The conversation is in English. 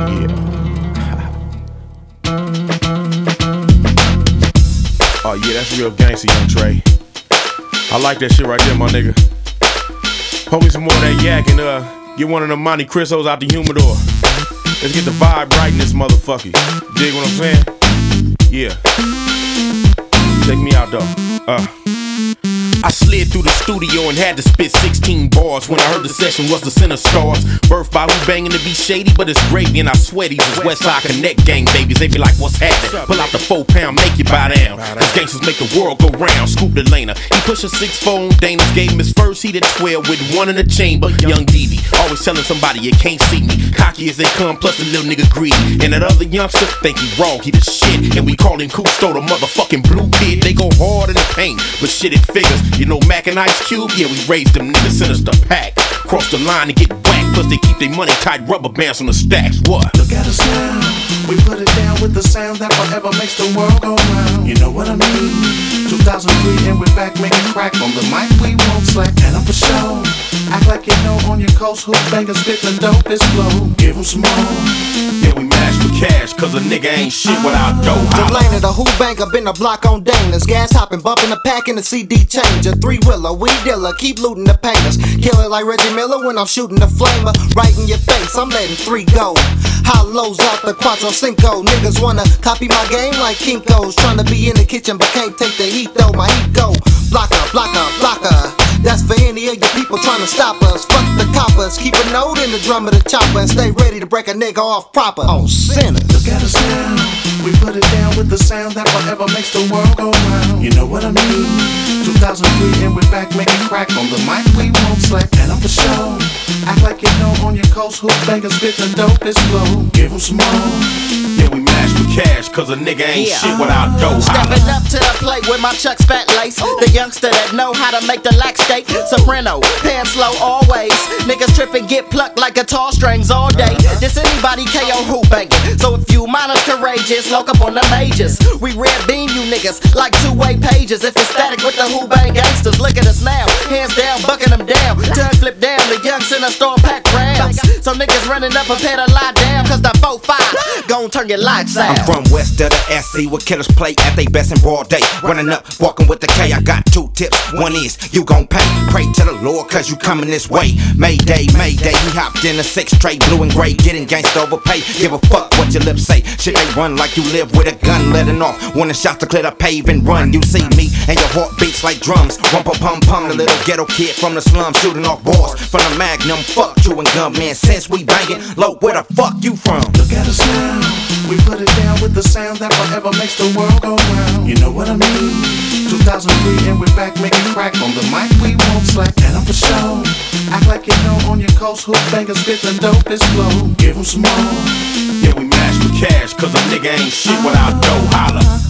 Oh yeah, that's real gangster, young Trey. I like that shit right there, my nigga. Pour me some more of that yak and uh, get one of them Monte Cristos out the humidor. Let's get the vibe right in this motherfucker. Dig what I'm saying? Yeah. Take me out though. Uh. I slid through the studio and had to spit 16 bars when I heard the session was the center stars. Birth by who banging to be shady, but it's gravy and I swear these is Westside Connect gang babies. They be like, what's happening? Pull out the four pound, make you bow down. These gangsters make the world go round. Skoop Delania. He push a six phone. Dana's gave him his first. He did 12 with one in the chamber. Young DB, always telling somebody you can't see me. Cocky as they come, plus the little nigga greedy. And that other youngster think he wrong, he the shit. And we call him Cousteau, the motherfucking blue kid. They go hard in the paint, but shit it figures. You know Mack and Ice Cube? Yeah, we raised them niggas, sinister pack. Cross the line and get whacked, plus they keep their money tied rubber bands on the stacks. What? Look at us now. We put it down with the sound that forever makes the world go round. You know what I mean? 2003 and we're back making crack on the mic. We won't slack, and I'm for sure. Act like you know on your coast who bangers spit the dopest flow. Give 'em some more. Yeah, we mash for cash, cause a nigga ain't shit without dough. Delane the who bank up in the block on Dana's. Gas hopping, bumping the pack in the CD changer. Three wheeler, weed dealer, keep looting the painters. Kill it like Reggie Miller when I'm shooting the flamer. Right in your face, I'm letting three go. Hollows out the Quattro Cinco. Niggas wanna copy my game like Kinko's. Tryna be in the kitchen but can't take the heat though. My heat go. Blocker, blocker, blocker. That's for any of you people trying to stop us. Fuck the coppers. Keep a note in the drum of the chopper and stay ready to break a nigga off proper. On center. Look at us now. We put it down with the sound that forever makes the world go round. You know what I mean? 2003 and we're back making crack on the mic. We won't slack, and I'm for sure. Act like you know on your coast who bangers spit the dopest flow. Give 'em some more. Yeah, we mash cash, cause a nigga ain't Yeah. shit without dough. Stepping up to the plate with my Chuck's fat lace. The youngster that know how to make the lax steak. Soprano, pants low always. Niggas tripping, get plucked like guitar strings all day. This anybody KO Hoo-Banging. So if you minus courageous, lock up on the majors. We red beam you niggas like two way pages. If it's static with the Hoo-Bang gangsters, look at us now. Hands down, bucking them down. Tongue flip down, the young center store pack rounds. So niggas running up, prepare to lie down. Cause the 4-5 gon' turn your lights out. I'm from west of the SC where killers play at they best in broad day. Running up, walking with the K. I got two tips. One is you gon' pay. Pray to the Lord cause you coming this way. Mayday, Mayday. He hopped in a six straight blue and gray. Getting gangsta overpay. Give a fuck what your lips say. Shit, they run like you live with a gun letting off. Wanting shots to clear the pave and run. You see me and your heart beats like drums. Rumpa pum pum. The little ghetto kid from the slum shooting off bars. From the magnum. Fuck you and gunman. Since we banging, low, where the fuck you from? Look at us now. We put it down with the sound that forever makes the world go round. You know what I mean? 2003 and we're back making crack on the mic. We won't slack, and I'm for sure. Act like you know on your coast who bangers spit the dopest flow. Give 'em some more. Yeah, we mash for cash, cause a nigga ain't shit without dough.